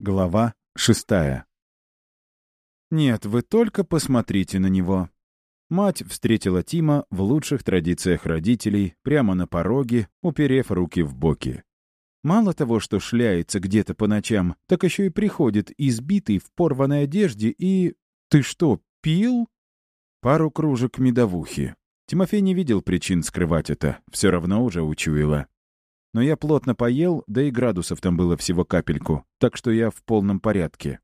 Глава шестая. Нет, вы только посмотрите на него. Мать встретила Тима в лучших традициях родителей, прямо на пороге, уперев руки в боки. Мало того, что шляется где-то по ночам, так еще и приходит избитый в порванной одежде и... Ты что, пил? Пару кружек медовухи. Тимофей не видел причин скрывать это, все равно уже учуяла. Но я плотно поел, да и градусов там было всего капельку, так что я в полном порядке.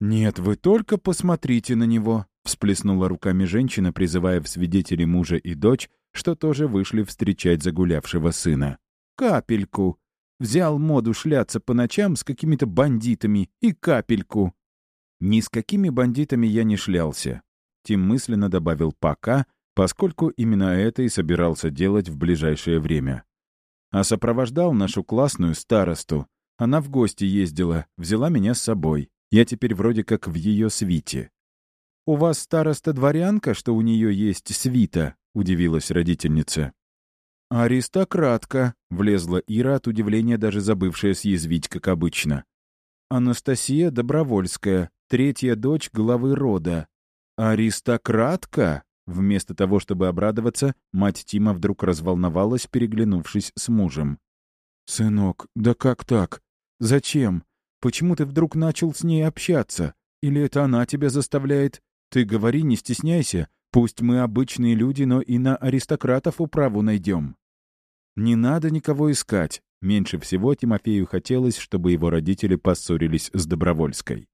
«Нет, вы только посмотрите на него», — всплеснула руками женщина, призывая в свидетели мужа и дочь, что тоже вышли встречать загулявшего сына. «Капельку! Взял моду шляться по ночам с какими-то бандитами и капельку!» Ни с какими бандитами я не шлялся. Тим мысленно добавил «пока», поскольку именно это и собирался делать в ближайшее время а сопровождал нашу классную старосту. Она в гости ездила, взяла меня с собой. Я теперь вроде как в ее свите. «У вас староста дворянка, что у нее есть свита?» — удивилась родительница. «Аристократка», — влезла Ира от удивления, даже забывшая съязвить, как обычно. «Анастасия Добровольская, третья дочь главы рода. Аристократка?» Вместо того, чтобы обрадоваться, мать Тима вдруг разволновалась, переглянувшись с мужем. «Сынок, да как так? Зачем? Почему ты вдруг начал с ней общаться? Или это она тебя заставляет? Ты говори, не стесняйся. Пусть мы обычные люди, но и на аристократов управу найдем». «Не надо никого искать». Меньше всего Тимофею хотелось, чтобы его родители поссорились с Добровольской.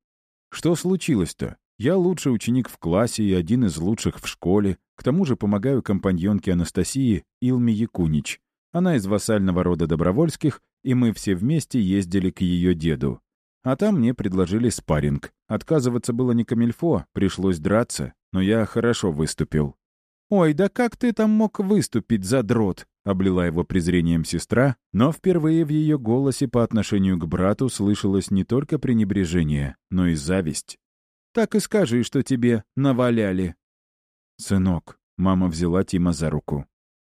«Что случилось-то? Я лучший ученик в классе и один из лучших в школе. К тому же помогаю компаньонке Анастасии Илме Якунич. Она из вассального рода Добровольских, и мы все вместе ездили к ее деду. А там мне предложили спарринг. Отказываться было не камильфо, пришлось драться, но я хорошо выступил. «Ой, да как ты там мог выступить, задрот?» — облила его презрением сестра, но впервые в ее голосе по отношению к брату слышалось не только пренебрежение, но и зависть. Так и скажи, что тебе наваляли». «Сынок», — мама взяла Тима за руку.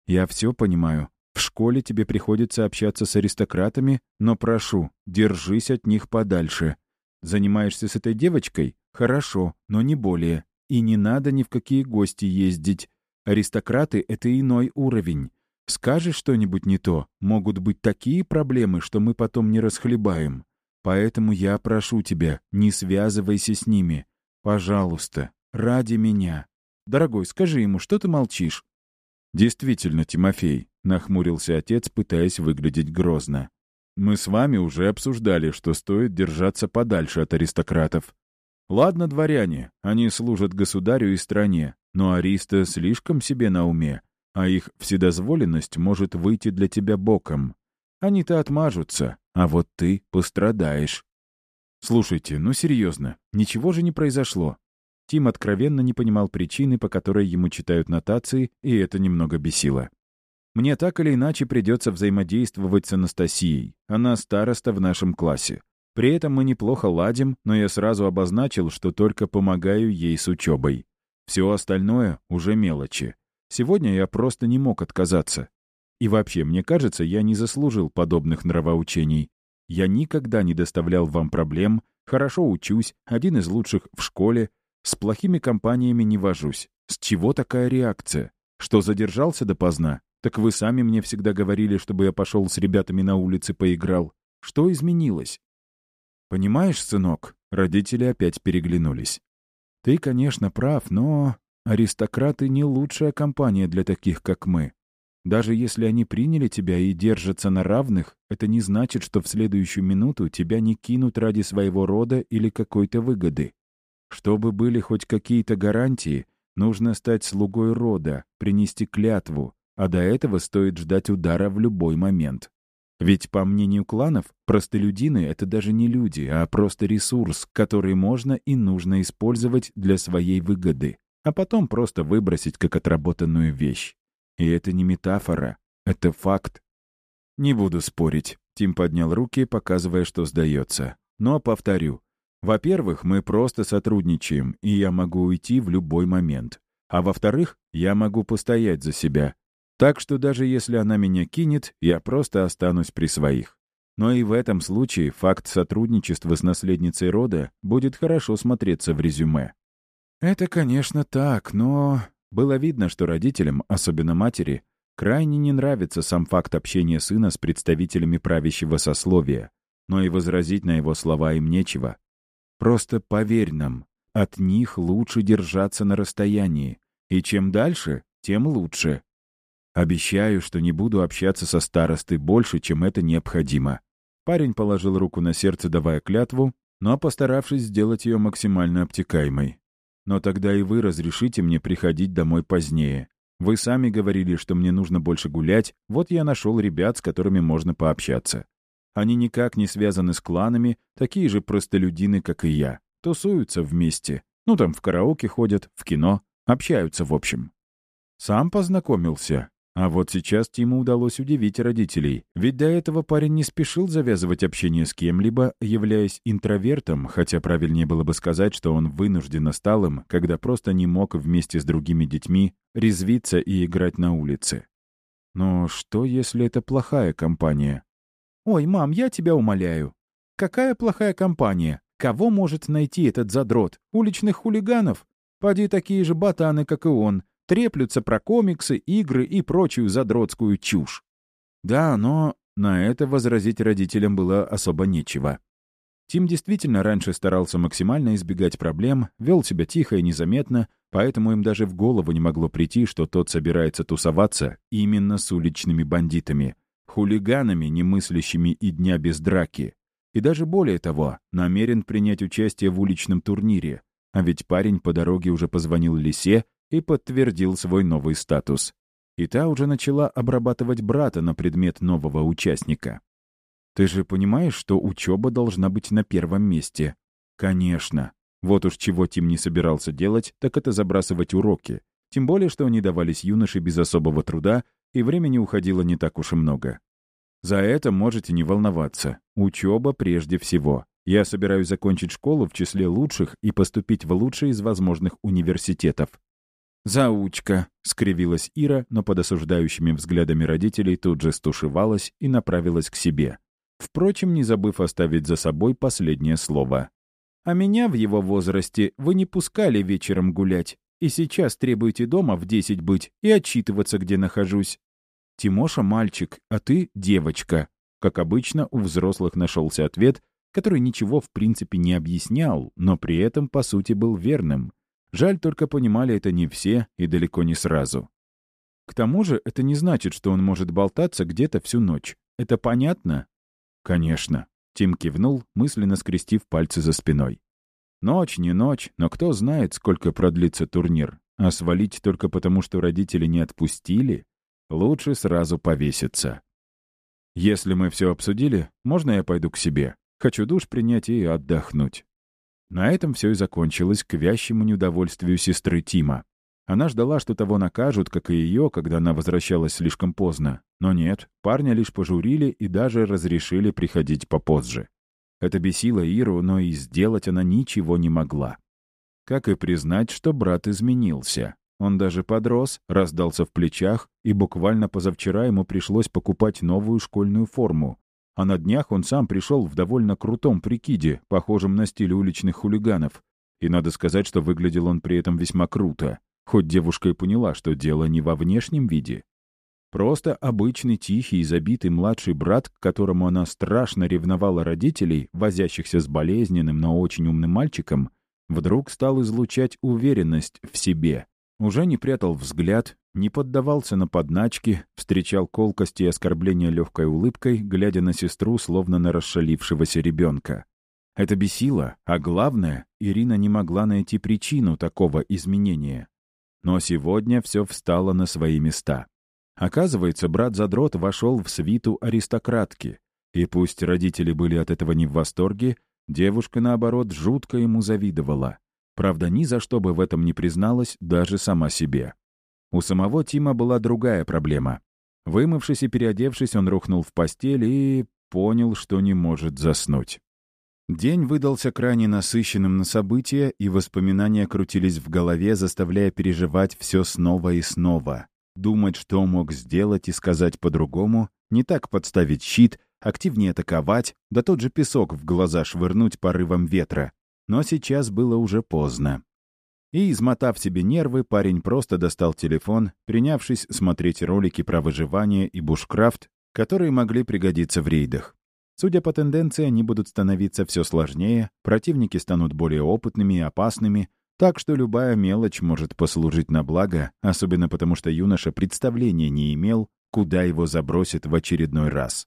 «Я все понимаю. В школе тебе приходится общаться с аристократами, но прошу, держись от них подальше. Занимаешься с этой девочкой? Хорошо, но не более. И не надо ни в какие гости ездить. Аристократы — это иной уровень. Скажешь что-нибудь не то, могут быть такие проблемы, что мы потом не расхлебаем. Поэтому я прошу тебя, не связывайся с ними. Пожалуйста, ради меня. Дорогой, скажи ему, что ты молчишь?» «Действительно, Тимофей», — нахмурился отец, пытаясь выглядеть грозно. «Мы с вами уже обсуждали, что стоит держаться подальше от аристократов. Ладно, дворяне, они служат государю и стране, но ариста слишком себе на уме, а их вседозволенность может выйти для тебя боком. Они-то отмажутся, а вот ты пострадаешь. «Слушайте, ну серьезно, ничего же не произошло». Тим откровенно не понимал причины, по которой ему читают нотации, и это немного бесило. «Мне так или иначе придется взаимодействовать с Анастасией. Она староста в нашем классе. При этом мы неплохо ладим, но я сразу обозначил, что только помогаю ей с учебой. Все остальное уже мелочи. Сегодня я просто не мог отказаться. И вообще, мне кажется, я не заслужил подобных нравоучений. Я никогда не доставлял вам проблем, хорошо учусь, один из лучших в школе, с плохими компаниями не вожусь. С чего такая реакция? Что задержался допоздна? Так вы сами мне всегда говорили, чтобы я пошел с ребятами на улице поиграл. Что изменилось? Понимаешь, сынок, родители опять переглянулись. Ты, конечно, прав, но аристократы не лучшая компания для таких, как мы. Даже если они приняли тебя и держатся на равных, это не значит, что в следующую минуту тебя не кинут ради своего рода или какой-то выгоды. Чтобы были хоть какие-то гарантии, нужно стать слугой рода, принести клятву, а до этого стоит ждать удара в любой момент. Ведь, по мнению кланов, простолюдины — это даже не люди, а просто ресурс, который можно и нужно использовать для своей выгоды, а потом просто выбросить как отработанную вещь. И это не метафора, это факт. Не буду спорить. Тим поднял руки, показывая, что сдается. Но повторю. Во-первых, мы просто сотрудничаем, и я могу уйти в любой момент. А во-вторых, я могу постоять за себя. Так что даже если она меня кинет, я просто останусь при своих. Но и в этом случае факт сотрудничества с наследницей рода будет хорошо смотреться в резюме. Это, конечно, так, но было видно, что родителям, особенно матери, крайне не нравится сам факт общения сына с представителями правящего сословия, но и возразить на его слова им нечего. Просто поверь нам, от них лучше держаться на расстоянии, и чем дальше, тем лучше. Обещаю, что не буду общаться со старостой больше, чем это необходимо. Парень положил руку на сердце, давая клятву, но постаравшись сделать ее максимально обтекаемой. Но тогда и вы разрешите мне приходить домой позднее. Вы сами говорили, что мне нужно больше гулять, вот я нашел ребят, с которыми можно пообщаться. Они никак не связаны с кланами, такие же простолюдины, как и я. Тусуются вместе. Ну, там в караоке ходят, в кино, общаются в общем. Сам познакомился. А вот сейчас Тиму удалось удивить родителей, ведь до этого парень не спешил завязывать общение с кем-либо, являясь интровертом, хотя правильнее было бы сказать, что он вынужденно стал им, когда просто не мог вместе с другими детьми резвиться и играть на улице. Но что, если это плохая компания? «Ой, мам, я тебя умоляю. Какая плохая компания? Кого может найти этот задрот? Уличных хулиганов? Поди такие же ботаны, как и он, треплются про комиксы, игры и прочую задротскую чушь. Да, но на это возразить родителям было особо нечего. Тим действительно раньше старался максимально избегать проблем, вел себя тихо и незаметно, поэтому им даже в голову не могло прийти, что тот собирается тусоваться именно с уличными бандитами, хулиганами, не мыслящими и дня без драки. И даже более того, намерен принять участие в уличном турнире. А ведь парень по дороге уже позвонил Лисе и подтвердил свой новый статус. И та уже начала обрабатывать брата на предмет нового участника. «Ты же понимаешь, что учеба должна быть на первом месте?» «Конечно. Вот уж чего Тим не собирался делать, так это забрасывать уроки. Тем более, что они давались юноше без особого труда, и времени уходило не так уж и много. За это можете не волноваться. Учеба прежде всего. Я собираюсь закончить школу в числе лучших и поступить в лучший из возможных университетов. «Заучка!» — скривилась Ира, но под осуждающими взглядами родителей тут же стушевалась и направилась к себе. Впрочем, не забыв оставить за собой последнее слово. «А меня в его возрасте вы не пускали вечером гулять, и сейчас требуете дома в десять быть и отчитываться, где нахожусь. Тимоша мальчик, а ты девочка». Как обычно, у взрослых нашелся ответ, который ничего в принципе не объяснял, но при этом, по сути, был верным — Жаль, только понимали это не все и далеко не сразу. К тому же это не значит, что он может болтаться где-то всю ночь. Это понятно? Конечно. Тим кивнул, мысленно скрестив пальцы за спиной. Ночь не ночь, но кто знает, сколько продлится турнир. А свалить только потому, что родители не отпустили, лучше сразу повеситься. Если мы все обсудили, можно я пойду к себе? Хочу душ принять и отдохнуть. На этом все и закончилось к вящему неудовольствию сестры Тима. Она ждала, что того накажут, как и ее, когда она возвращалась слишком поздно. Но нет, парня лишь пожурили и даже разрешили приходить попозже. Это бесило Иру, но и сделать она ничего не могла. Как и признать, что брат изменился. Он даже подрос, раздался в плечах, и буквально позавчера ему пришлось покупать новую школьную форму, а на днях он сам пришел в довольно крутом прикиде, похожем на стиль уличных хулиганов. И надо сказать, что выглядел он при этом весьма круто. Хоть девушка и поняла, что дело не во внешнем виде. Просто обычный тихий и забитый младший брат, к которому она страшно ревновала родителей, возящихся с болезненным, но очень умным мальчиком, вдруг стал излучать уверенность в себе. Уже не прятал взгляд, не поддавался на подначки, встречал колкости и оскорбления легкой улыбкой, глядя на сестру, словно на расшалившегося ребенка. Это бесило, а главное, Ирина не могла найти причину такого изменения. Но сегодня все встало на свои места. Оказывается, брат-задрот вошел в свиту аристократки. И пусть родители были от этого не в восторге, девушка, наоборот, жутко ему завидовала. Правда, ни за что бы в этом не призналась даже сама себе. У самого Тима была другая проблема. Вымывшись и переодевшись, он рухнул в постель и понял, что не может заснуть. День выдался крайне насыщенным на события, и воспоминания крутились в голове, заставляя переживать все снова и снова. Думать, что мог сделать и сказать по-другому, не так подставить щит, активнее атаковать, да тот же песок в глаза швырнуть порывом ветра. Но сейчас было уже поздно. И, измотав себе нервы, парень просто достал телефон, принявшись смотреть ролики про выживание и бушкрафт, которые могли пригодиться в рейдах. Судя по тенденции, они будут становиться все сложнее, противники станут более опытными и опасными, так что любая мелочь может послужить на благо, особенно потому что юноша представления не имел, куда его забросит в очередной раз.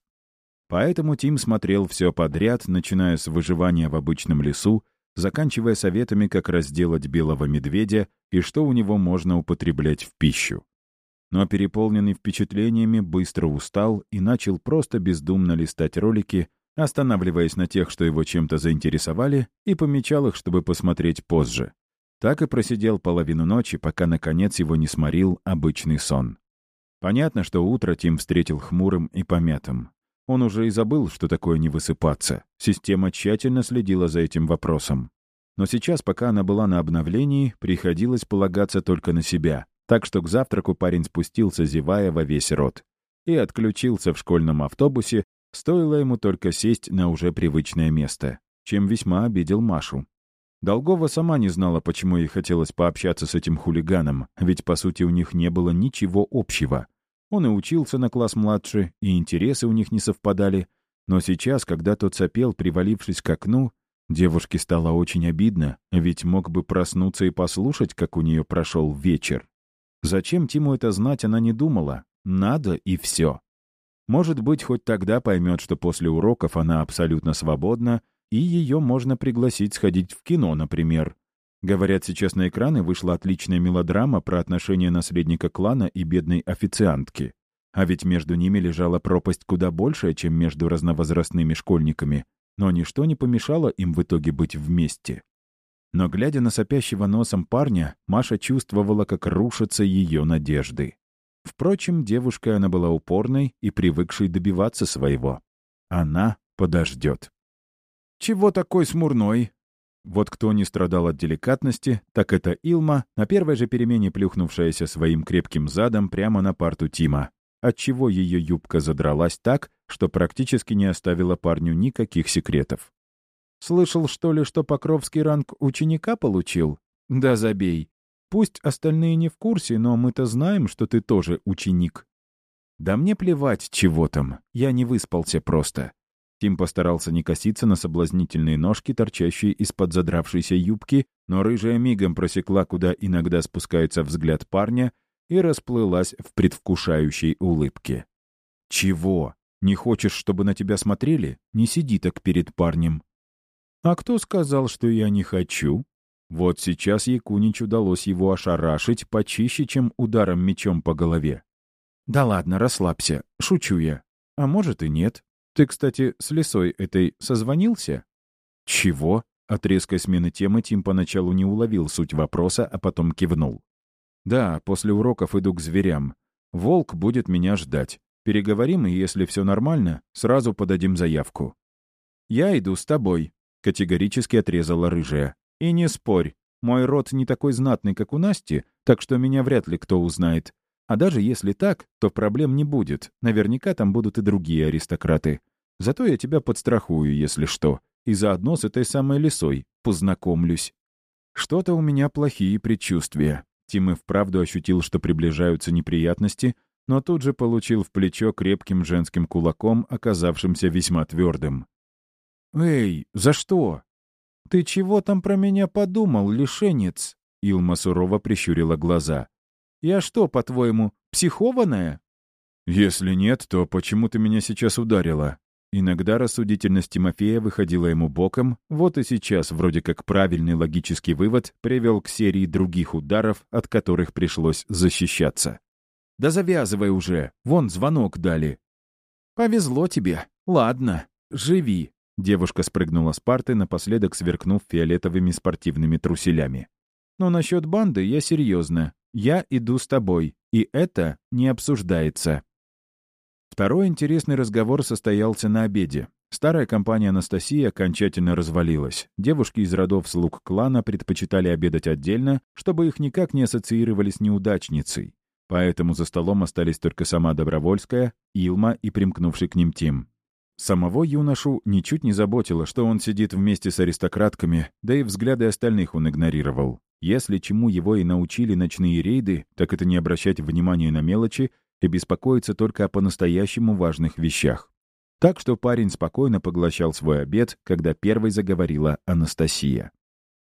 Поэтому Тим смотрел все подряд, начиная с выживания в обычном лесу, заканчивая советами, как разделать белого медведя и что у него можно употреблять в пищу. Но переполненный впечатлениями быстро устал и начал просто бездумно листать ролики, останавливаясь на тех, что его чем-то заинтересовали, и помечал их, чтобы посмотреть позже. Так и просидел половину ночи, пока, наконец, его не сморил обычный сон. Понятно, что утро Тим встретил хмурым и помятым. Он уже и забыл, что такое не высыпаться. Система тщательно следила за этим вопросом. Но сейчас, пока она была на обновлении, приходилось полагаться только на себя. Так что к завтраку парень спустился, зевая во весь рот. И отключился в школьном автобусе, стоило ему только сесть на уже привычное место, чем весьма обидел Машу. Долгова сама не знала, почему ей хотелось пообщаться с этим хулиганом, ведь, по сути, у них не было ничего общего. Он и учился на класс младше, и интересы у них не совпадали. Но сейчас, когда тот сопел, привалившись к окну, девушке стало очень обидно, ведь мог бы проснуться и послушать, как у нее прошел вечер. Зачем Тиму это знать, она не думала. Надо и все. Может быть, хоть тогда поймет, что после уроков она абсолютно свободна, и ее можно пригласить сходить в кино, например. Говорят, сейчас на экраны вышла отличная мелодрама про отношения наследника клана и бедной официантки. А ведь между ними лежала пропасть куда большая, чем между разновозрастными школьниками. Но ничто не помешало им в итоге быть вместе. Но, глядя на сопящего носом парня, Маша чувствовала, как рушатся ее надежды. Впрочем, девушкой она была упорной и привыкшей добиваться своего. Она подождет. «Чего такой смурной?» Вот кто не страдал от деликатности, так это Илма, на первой же перемене плюхнувшаяся своим крепким задом прямо на парту Тима, отчего ее юбка задралась так, что практически не оставила парню никаких секретов. «Слышал, что ли, что Покровский ранг ученика получил? Да забей. Пусть остальные не в курсе, но мы-то знаем, что ты тоже ученик». «Да мне плевать, чего там. Я не выспался просто. Тим постарался не коситься на соблазнительные ножки, торчащие из-под задравшейся юбки, но рыжая мигом просекла, куда иногда спускается взгляд парня, и расплылась в предвкушающей улыбке. «Чего? Не хочешь, чтобы на тебя смотрели? Не сиди так перед парнем». «А кто сказал, что я не хочу?» Вот сейчас Якунич удалось его ошарашить почище, чем ударом мечом по голове. «Да ладно, расслабься. Шучу я. А может и нет. Ты, кстати, с лисой этой созвонился?» «Чего?» От резкой смены темы Тим поначалу не уловил суть вопроса, а потом кивнул. «Да, после уроков иду к зверям. Волк будет меня ждать. Переговорим, и если все нормально, сразу подадим заявку». «Я иду с тобой», — категорически отрезала рыжая. «И не спорь. Мой род не такой знатный, как у Насти, так что меня вряд ли кто узнает. А даже если так, то проблем не будет. Наверняка там будут и другие аристократы. Зато я тебя подстрахую, если что. И заодно с этой самой лисой познакомлюсь. Что-то у меня плохие предчувствия. Тим и вправду ощутил, что приближаются неприятности, но тут же получил в плечо крепким женским кулаком, оказавшимся весьма твердым. «Эй, за что?» «Ты чего там про меня подумал, лишенец?» Илма сурово прищурила глаза. Я что, по-твоему, психованная?» «Если нет, то почему ты меня сейчас ударила?» Иногда рассудительность Тимофея выходила ему боком, вот и сейчас вроде как правильный логический вывод привел к серии других ударов, от которых пришлось защищаться. «Да завязывай уже, вон звонок дали». «Повезло тебе. Ладно, живи», — девушка спрыгнула с парты, напоследок сверкнув фиолетовыми спортивными труселями. «Но насчет банды я серьезно. Я иду с тобой, и это не обсуждается. Второй интересный разговор состоялся на обеде. Старая компания Анастасии окончательно развалилась. Девушки из родов слуг клана предпочитали обедать отдельно, чтобы их никак не ассоциировали с неудачницей. Поэтому за столом остались только сама Добровольская, Илма и примкнувший к ним Тим. Самого юношу ничуть не заботило, что он сидит вместе с аристократками, да и взгляды остальных он игнорировал. Если чему его и научили ночные рейды, так это не обращать внимания на мелочи и беспокоиться только о по-настоящему важных вещах. Так что парень спокойно поглощал свой обед, когда первой заговорила Анастасия.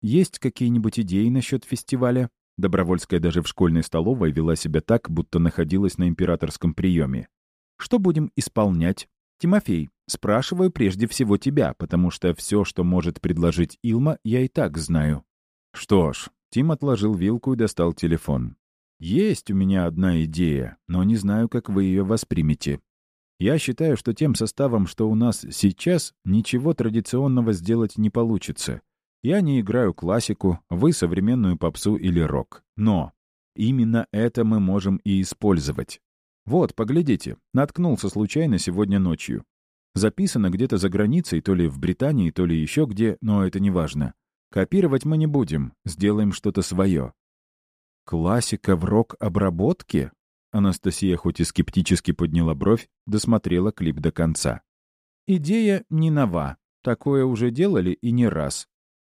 «Есть какие-нибудь идеи насчет фестиваля?» Добровольская даже в школьной столовой вела себя так, будто находилась на императорском приеме. «Что будем исполнять?» «Тимофей, спрашиваю прежде всего тебя, потому что все, что может предложить Илма, я и так знаю». «Что ж», — Тим отложил вилку и достал телефон. «Есть у меня одна идея, но не знаю, как вы ее воспримете. Я считаю, что тем составом, что у нас сейчас, ничего традиционного сделать не получится. Я не играю классику, вы — современную попсу или рок. Но именно это мы можем и использовать. Вот, поглядите, наткнулся случайно сегодня ночью. Записано где-то за границей, то ли в Британии, то ли еще где, но это не важно. Копировать мы не будем, сделаем что-то свое. Классика в рок-обработке? Анастасия хоть и скептически подняла бровь, досмотрела клип до конца. Идея не нова. Такое уже делали и не раз.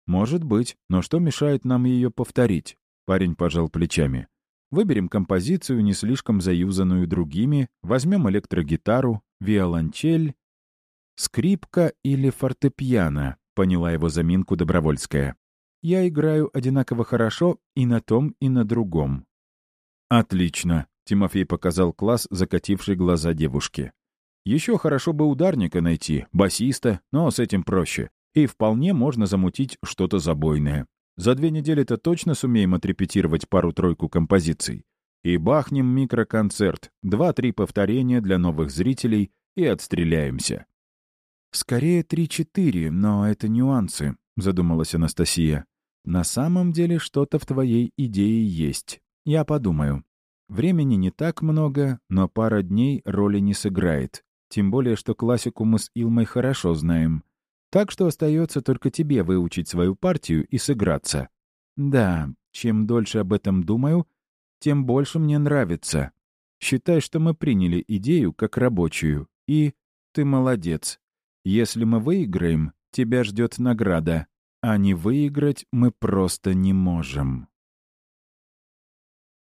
Может быть, но что мешает нам ее повторить? Парень пожал плечами. Выберем композицию, не слишком заюзанную другими, возьмем электрогитару, виолончель, скрипка или фортепиано, поняла его заминку Добровольская. Я играю одинаково хорошо и на том, и на другом. Отлично, Тимофей показал класс, закативший глаза девушки. Еще хорошо бы ударника найти, басиста, но с этим проще. И вполне можно замутить что-то забойное. За две недели-то точно сумеем отрепетировать пару-тройку композиций. И бахнем микроконцерт, два-три повторения для новых зрителей и отстреляемся. «Скорее три-четыре, но это нюансы», — задумалась Анастасия. «На самом деле что-то в твоей идее есть. Я подумаю. Времени не так много, но пара дней роли не сыграет. Тем более, что классику мы с Илмой хорошо знаем. Так что остается только тебе выучить свою партию и сыграться. Да, чем дольше об этом думаю, тем больше мне нравится. Считай, что мы приняли идею как рабочую. И ты молодец. Если мы выиграем, тебя ждет награда. А не выиграть мы просто не можем.